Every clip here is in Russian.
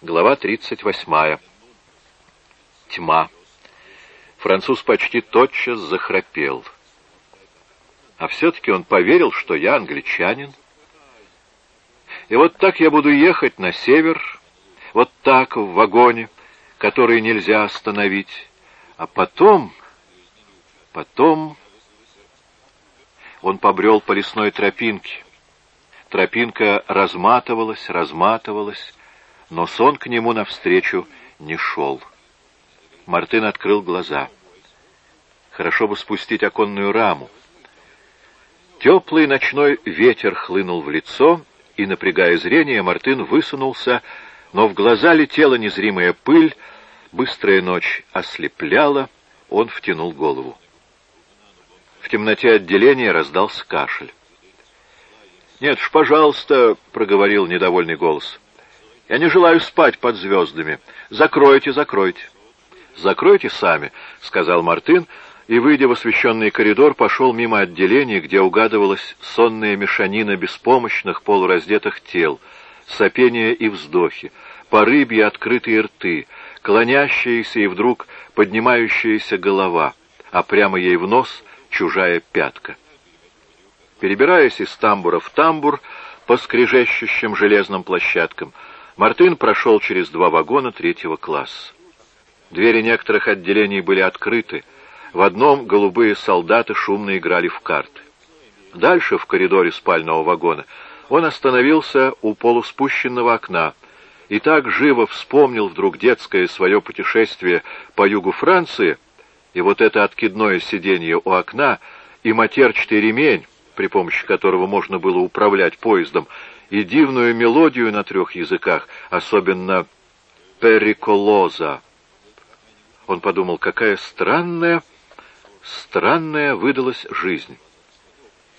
Глава 38. Тьма. Француз почти тотчас захрапел. А все-таки он поверил, что я англичанин. И вот так я буду ехать на север, вот так в вагоне, который нельзя остановить. А потом... Потом... Он побрел по лесной тропинке. Тропинка разматывалась, разматывалась, но сон к нему навстречу не шел. Мартын открыл глаза. Хорошо бы спустить оконную раму. Теплый ночной ветер хлынул в лицо, и, напрягая зрение, Мартын высунулся, но в глаза летела незримая пыль, быстрая ночь ослепляла, он втянул голову. В темноте отделения раздался кашель. «Нет уж, пожалуйста», — проговорил недовольный голос. «Я не желаю спать под звездами. Закройте, закройте». «Закройте сами», — сказал Мартын, и, выйдя в освещенный коридор, пошел мимо отделения, где угадывалась сонная мешанина беспомощных полураздетых тел, сопение и вздохи, по рыбье открытые рты, клонящаяся и вдруг поднимающаяся голова, а прямо ей в нос чужая пятка. Перебираясь из тамбура в тамбур по скрежещущим железным площадкам, Мартын прошел через два вагона третьего класса. Двери некоторых отделений были открыты, в одном голубые солдаты шумно играли в карты. Дальше, в коридоре спального вагона, он остановился у полуспущенного окна и так живо вспомнил вдруг детское свое путешествие по югу Франции, и вот это откидное сиденье у окна, и матерчатый ремень, при помощи которого можно было управлять поездом, и дивную мелодию на трех языках, особенно «периколоза». Он подумал, какая странная Странная выдалась жизнь.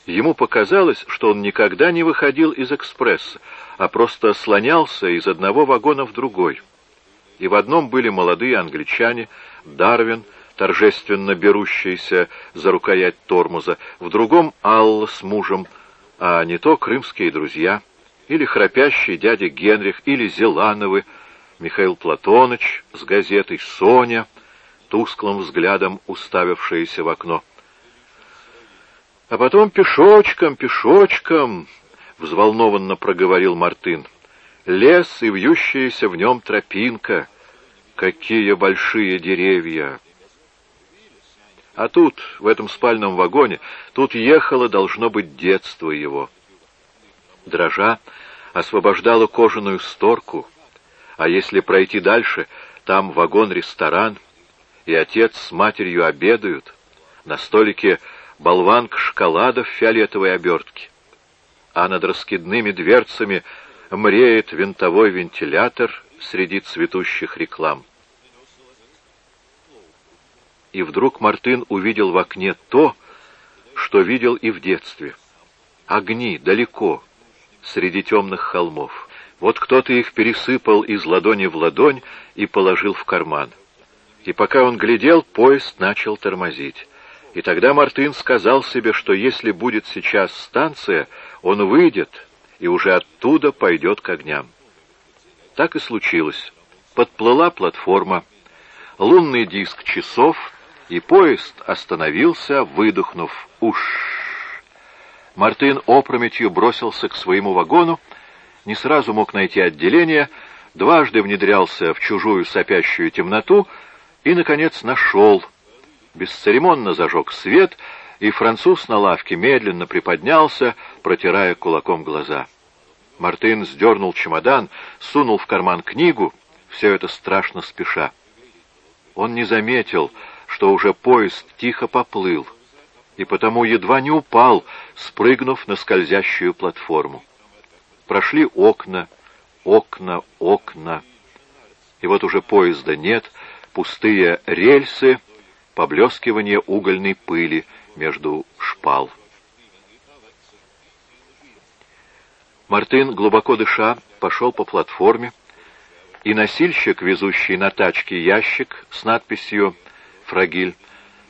Ему показалось, что он никогда не выходил из экспресса, а просто слонялся из одного вагона в другой. И в одном были молодые англичане, Дарвин, торжественно берущийся за рукоять тормоза, в другом Алла с мужем, а не то крымские друзья, или храпящий дядя Генрих, или Зелановы, Михаил Платоныч с газетой «Соня», тусклым взглядом уставившаяся в окно. А потом пешочком, пешочком, — взволнованно проговорил Мартын. Лес и вьющаяся в нем тропинка. Какие большие деревья! А тут, в этом спальном вагоне, тут ехало, должно быть, детство его. Дрожа освобождала кожаную сторку, а если пройти дальше, там вагон-ресторан — и отец с матерью обедают. На столике болванка шоколада в фиолетовой обертке. А над раскидными дверцами мреет винтовой вентилятор среди цветущих реклам. И вдруг Мартын увидел в окне то, что видел и в детстве. Огни далеко, среди темных холмов. Вот кто-то их пересыпал из ладони в ладонь и положил в карман. И пока он глядел, поезд начал тормозить. И тогда Мартын сказал себе, что если будет сейчас станция, он выйдет и уже оттуда пойдет к огням. Так и случилось. Подплыла платформа, лунный диск часов, и поезд остановился, выдохнув «Уж!». Мартын опрометью бросился к своему вагону, не сразу мог найти отделение, дважды внедрялся в чужую сопящую темноту — и, наконец, нашел. Бесцеремонно зажег свет, и француз на лавке медленно приподнялся, протирая кулаком глаза. Мартын сдернул чемодан, сунул в карман книгу, все это страшно спеша. Он не заметил, что уже поезд тихо поплыл, и потому едва не упал, спрыгнув на скользящую платформу. Прошли окна, окна, окна, и вот уже поезда нет, пустые рельсы, поблескивание угольной пыли между шпал. Мартын, глубоко дыша, пошел по платформе, и носильщик, везущий на тачке ящик с надписью «Фрагиль»,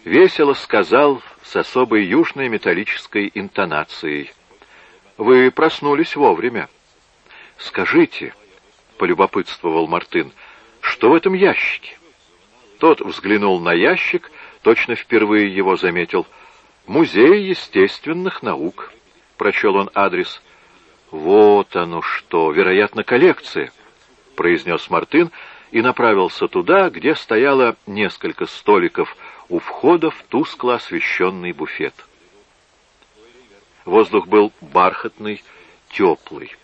весело сказал с особой южной металлической интонацией. «Вы проснулись вовремя. Скажите, полюбопытствовал Мартын. «Что в этом ящике?» Тот взглянул на ящик, точно впервые его заметил. «Музей естественных наук», — прочел он адрес. «Вот оно что! Вероятно, коллекция», — произнес Мартын и направился туда, где стояло несколько столиков у входа в тускло освещенный буфет. Воздух был бархатный, теплый.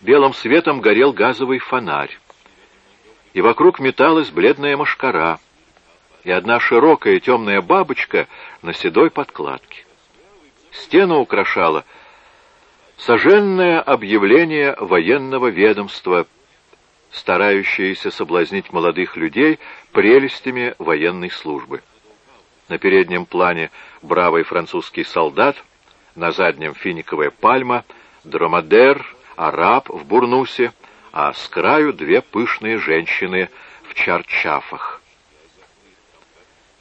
Белым светом горел газовый фонарь, и вокруг металась бледная мошкара, и одна широкая темная бабочка на седой подкладке. Стену украшало соженное объявление военного ведомства, старающееся соблазнить молодых людей прелестями военной службы. На переднем плане бравый французский солдат, на заднем финиковая пальма, дромадер, араб в бурнусе, а с краю две пышные женщины в чарчафах.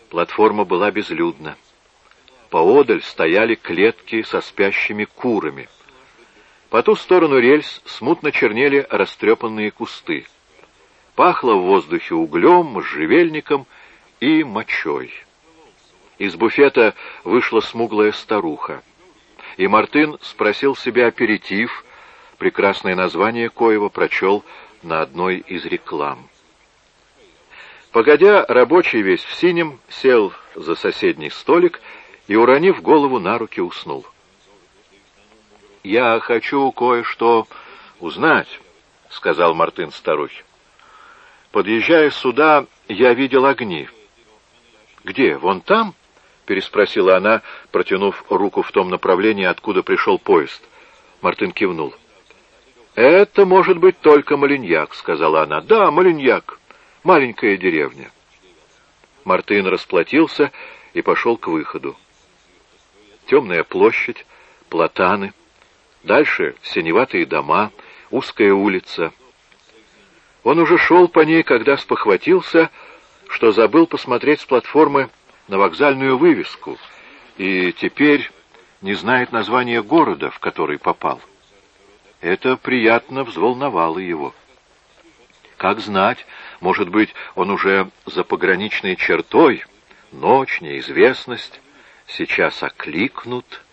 Платформа была безлюдна. Поодаль стояли клетки со спящими курами. По ту сторону рельс смутно чернели растрепанные кусты. Пахло в воздухе углем, можжевельником и мочой. Из буфета вышла смуглая старуха. И Мартын спросил себя аперитив, прекрасное название коего прочел на одной из реклам. Погодя, рабочий весь в синем сел за соседний столик и, уронив голову на руки, уснул. «Я хочу кое-что узнать», — сказал Мартын старухе. «Подъезжая сюда, я видел огни». «Где? Вон там?» переспросила она, протянув руку в том направлении, откуда пришел поезд. Мартын кивнул. «Это может быть только Малиньяк», — сказала она. «Да, Малиньяк. Маленькая деревня». Мартын расплатился и пошел к выходу. Темная площадь, платаны. Дальше синеватые дома, узкая улица. Он уже шел по ней, когда спохватился, что забыл посмотреть с платформы на вокзальную вывеску и теперь не знает названия города, в который попал. Это приятно взволновало его. Как знать, может быть, он уже за пограничной чертой, ночь, неизвестность, сейчас окликнут —